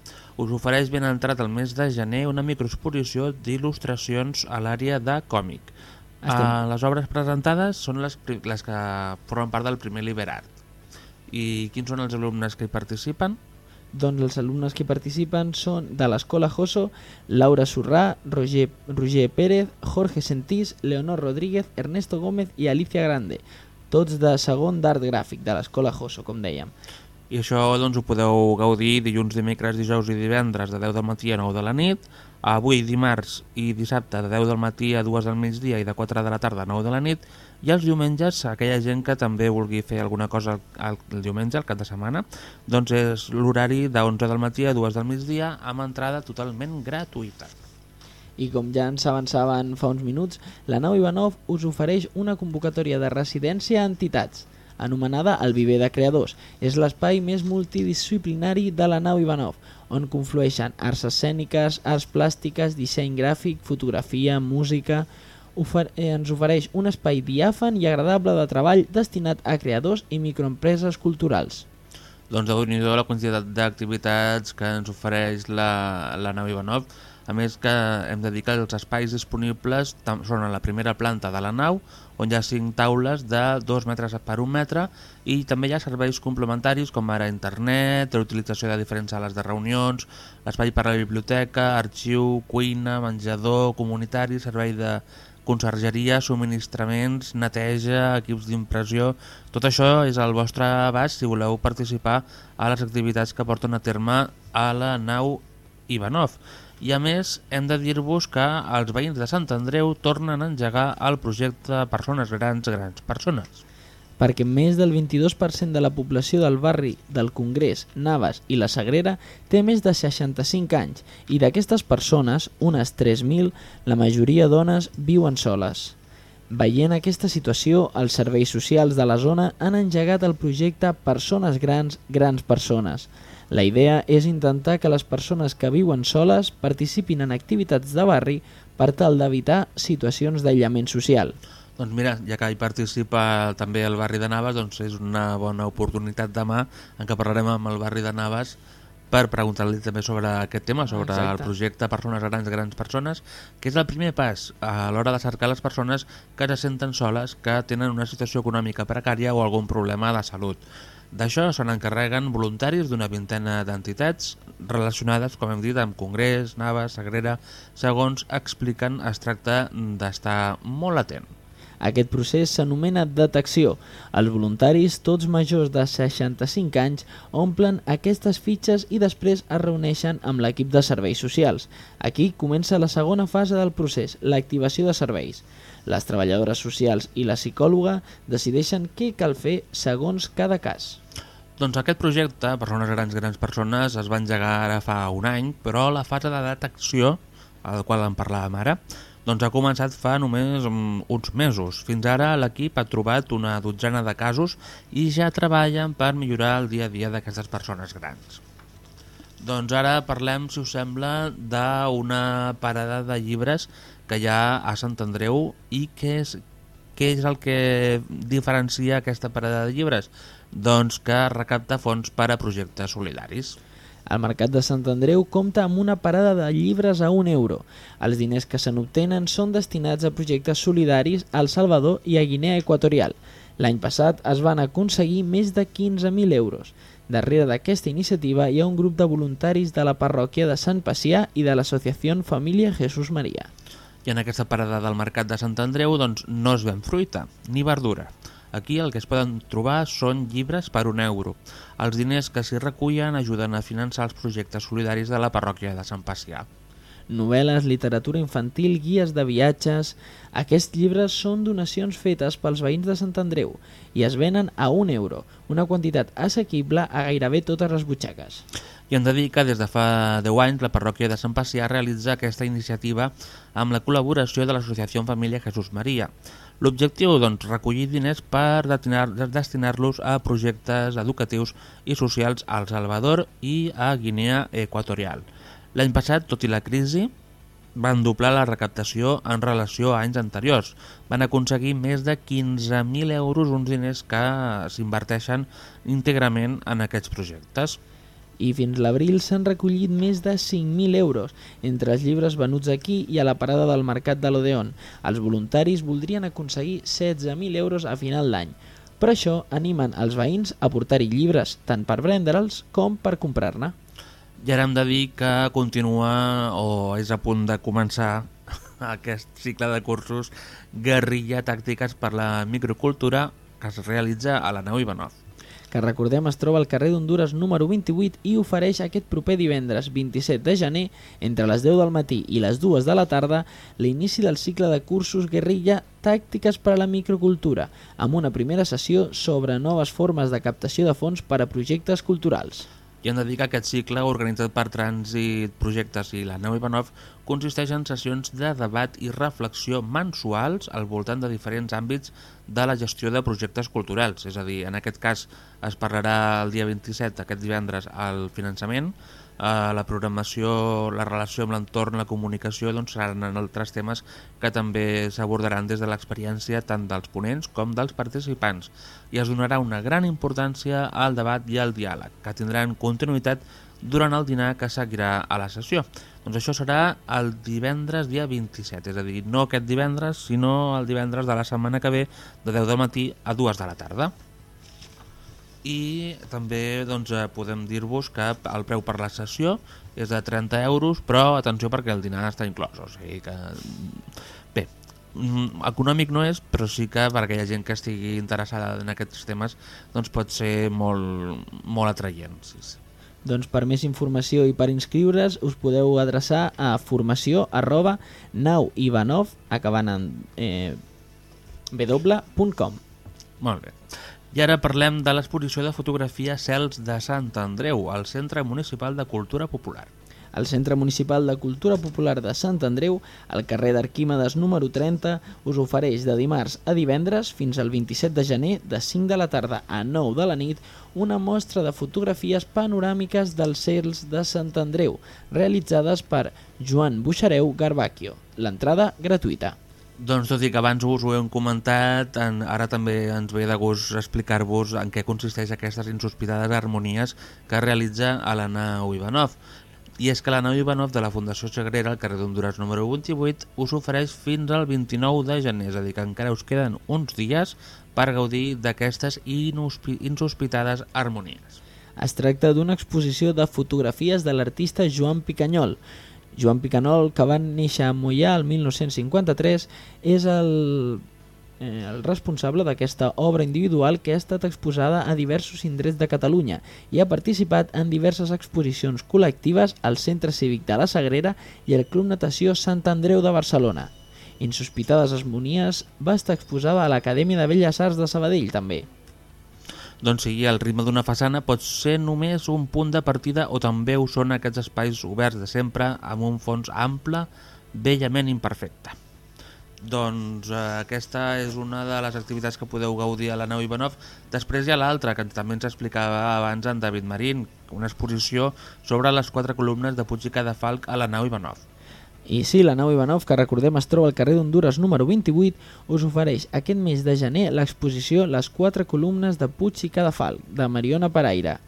Us ofereix ben entrat el mes de gener una microexposició d'il·lustracions a l'àrea de còmic. Estem- Uh, les obres presentades són les, les que formen part del primer Liberart. I quins són els alumnes que hi participen? Doncs els alumnes que participen són de l'Escola Joso, Laura Surrà, Roger, Roger Pérez, Jorge Sentís, Leonor Rodríguez, Ernesto Gómez i Alicia Grande, tots de segon d'art gràfic de l'Escola Joso, com dèiem. I això doncs, ho podeu gaudir dilluns, dimecres, dijous i divendres de 10 del matí a 9 de la nit, avui dimarts i dissabte de 10 del matí a 2 del migdia i de 4 de la tarda a 9 de la nit, i els diumenges, aquella gent que també vulgui fer alguna cosa el, el diumenge, el cap de setmana, doncs és l'horari de 11 del matí a 2 del migdia amb entrada totalment gratuïta. I com ja ens avançaven fa uns minuts, la nau Ivanov us ofereix una convocatòria de residència a entitats, anomenada El Viver de Creadors. És l'espai més multidisciplinari de la nau Ivanov, on conflueixen arts escèniques, arts plàstiques, disseny gràfic, fotografia, música... Ofer eh, ens ofereix un espai diàfan i agradable de treball destinat a creadors i microempreses culturals. Doncs déu nhi la quantitat d'activitats que ens ofereix la, la nau Ivanov. A més que hem de dir que els espais disponibles són a la primera planta de la nau, on hi ha cinc taules de 2 metres per 1 metre i també hi ha serveis complementaris com ara internet, la utilització de diferents sales de reunions, l'espai per a la biblioteca, arxiu, cuina, menjador, comunitari, servei de consergeria, subministraments, neteja, equips d'impressió... Tot això és al vostre abast si voleu participar a les activitats que porten a terme a la nau Ivanov. I a més, hem de dir-vos que els veïns de Sant Andreu tornen a engegar el projecte Persones Grans, Grans Persones. perquè més del 22% de la població del barri del Congrés, Navas i la Sagrera té més de 65 anys i d'aquestes persones, unes 3.000, la majoria dones, viuen soles. Veient aquesta situació, els serveis socials de la zona han engegat el projecte Persones Grans, Grans Persones. La idea és intentar que les persones que viuen soles participin en activitats de barri per tal d'evitar situacions d'aïllament social. Doncs mira, ja que hi participa també el barri de Navas, doncs és una bona oportunitat demà en què parlarem amb el barri de Navas per preguntar-li també sobre aquest tema, sobre Exacte. el projecte Persones Grans, Grans Persones, que és el primer pas a l'hora de cercar les persones que se senten soles, que tenen una situació econòmica precària o algun problema de salut. D'això se n'encarreguen voluntaris d'una vintena d'entitats relacionades, com hem dit, amb Congrés, Navas, Sagrera... Segons expliquen, es tracta d'estar molt atent. Aquest procés s'anomena detecció. Els voluntaris, tots majors de 65 anys, omplen aquestes fitxes i després es reuneixen amb l'equip de serveis socials. Aquí comença la segona fase del procés, l'activació de serveis. Les treballadores socials i la psicòloga decideixen què cal fer segons cada cas. Doncs aquest projecte, Persones Grans, Grans Persones, es va engegar ara fa un any, però la fase de detecció, al qual en parlàvem ara, doncs ha començat fa només um, uns mesos. Fins ara l'equip ha trobat una dotzena de casos i ja treballen per millorar el dia a dia d'aquestes persones grans. Doncs ara parlem, si us sembla, d'una parada de llibres que hi ha a Sant Andreu i què és, què és el que diferencia aquesta parada de llibres? Doncs que recapta fons per a projectes solidaris. El Mercat de Sant Andreu compta amb una parada de llibres a un euro. Els diners que se n'obtenen són destinats a projectes solidaris a El Salvador i a Guinea Equatorial. L'any passat es van aconseguir més de 15.000 euros. Darrere d'aquesta iniciativa hi ha un grup de voluntaris de la parròquia de Sant Pacià i de l'associació Família Jesús Maria. I en aquesta parada del Mercat de Sant Andreu doncs, no es ven fruita ni verdura. Aquí el que es poden trobar són llibres per un euro. Els diners que s'hi recullen ajuden a finançar els projectes solidaris de la parròquia de Sant Pacià. Novel·les, literatura infantil, guies de viatges... Aquests llibres són donacions fetes pels veïns de Sant Andreu i es venen a un euro, una quantitat assequible a gairebé totes les butxaques. I hem de dir que des de fa 10 anys la parròquia de Sant Pacià realitza aquesta iniciativa amb la col·laboració de l'Associació Família Jesús Maria. L'objectiu, doncs, recollir diners per destinar-los a projectes educatius i socials al Salvador i a Guinea Equatorial. L'any passat, tot i la crisi, van doblar la recaptació en relació a anys anteriors. Van aconseguir més de 15.000 euros, uns diners que s'inverteixen íntegrament en aquests projectes. I fins l'abril s'han recollit més de 5.000 euros entre els llibres venuts aquí i a la parada del mercat de l'Odeon. Els voluntaris voldrien aconseguir 16.000 euros a final d'any. Per això animen els veïns a portar-hi llibres tant per vendre'ls com per comprar-ne. I ara hem de dir que continua o és a punt de començar [laughs] aquest cicle de cursos Guerrilla Tàctiques per la Microcultura que es realitza a la nau Ivanov que recordem es troba al carrer d'Honduras número 28 i ofereix aquest proper divendres 27 de gener entre les 10 del matí i les 2 de la tarda l'inici del cicle de cursos guerrilla tàctiques per a la microcultura amb una primera sessió sobre noves formes de captació de fons per a projectes culturals. I dir que aquest cicle, organitzat per Trànsit Projectes i la Nau Ivanov, consisteix en sessions de debat i reflexió mensuals al voltant de diferents àmbits de la gestió de projectes culturals. És a dir, en aquest cas es parlarà el dia 27, aquest divendres, al finançament, eh, la programació, la relació amb l'entorn, la comunicació, doncs seran altres temes que també s'abordaran des de l'experiència tant dels ponents com dels participants i es donarà una gran importància al debat i al diàleg, que tindran continuïtat durant el dinar que seguirà a la sessió. Doncs això serà el divendres dia 27, és a dir, no aquest divendres, sinó el divendres de la setmana que ve, de 10 del matí a 2 de la tarda i també doncs, eh, podem dir-vos que el preu per la sessió és de 30 euros, però atenció perquè el dinar està inclòs, o sigui que... Bé, mm, econòmic no és, però sí que per aquella gent que estigui interessada en aquests temes doncs pot ser molt, molt atraient. Sí, sí. Doncs per més informació i per inscriure's us podeu adreçar a formació arroba nauivanov acabant en eh, w.com Molt bé. I ara parlem de l'exposició de fotografia Cels de Sant Andreu, al Centre Municipal de Cultura Popular. El Centre Municipal de Cultura Popular de Sant Andreu, al carrer d'Arquímedes número 30, us ofereix de dimarts a divendres fins al 27 de gener de 5 de la tarda a 9 de la nit una mostra de fotografies panoràmiques dels cels de Sant Andreu, realitzades per Joan Buixareu Garbacchio. L'entrada gratuïta. Doncs tot i que abans us ho hem comentat, en, ara també ens ve de gust explicar-vos en què consisteix aquestes insospitades harmonies que realitza a la nau Ivanov. I és que la nau Ivanov de la Fundació Sagrera, al carrer d'Honduras número 28, us ofereix fins al 29 de gener, és a dir, que encara us queden uns dies per gaudir d'aquestes insospitades harmonies. Es tracta d'una exposició de fotografies de l'artista Joan Picanyol, Joan Picanol, que va néixer a Mollà el 1953, és el, eh, el responsable d'aquesta obra individual que ha estat exposada a diversos indrets de Catalunya i ha participat en diverses exposicions col·lectives al Centre Cívic de la Sagrera i al Club Natació Sant Andreu de Barcelona. Insospitades Esmonies va estar exposada a l'Acadèmia de Belles Arts de Sabadell també. Doncs sí, el ritme d'una façana pot ser només un punt de partida o també ho són aquests espais oberts de sempre amb un fons ample, bellament imperfecte. Doncs eh, aquesta és una de les activitats que podeu gaudir a la nau Ivanov. Després hi ha l'altra, que també ens explicava abans en David Marín, una exposició sobre les quatre columnes de Puig i Cadafalc a la nau Ivanov. I sí, la nau Ivanov, que recordem es troba al carrer d'Honduras número 28, us ofereix aquest mes de gener l'exposició Les quatre columnes de Puig i Cadafal, de Mariona Paraire.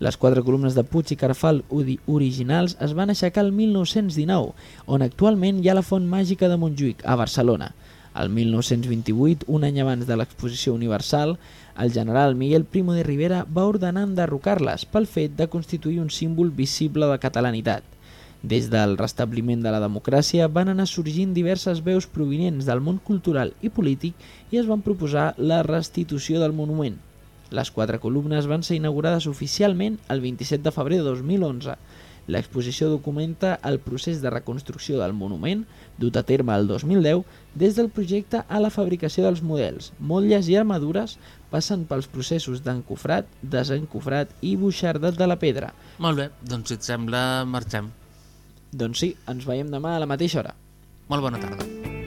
Les quatre columnes de Puig i Cadafal originals es van aixecar el 1919, on actualment hi ha la Font Màgica de Montjuïc, a Barcelona. El 1928, un any abans de l'exposició universal, el general Miguel Primo de Rivera va ordenar enderrocar-les pel fet de constituir un símbol visible de catalanitat. Des del restabliment de la democràcia van anar sorgint diverses veus provinents del món cultural i polític i es van proposar la restitució del monument. Les quatre columnes van ser inaugurades oficialment el 27 de febrer de 2011. L'exposició documenta el procés de reconstrucció del monument, dut a terme el 2010, des del projecte a la fabricació dels models, motlles i armadures, passant pels processos d'encofrat, desencofrat i buixardat de la pedra. Molt bé, doncs si et sembla, marxem. Doncs sí, ens veiem demà a la mateixa hora. Molt bona tarda.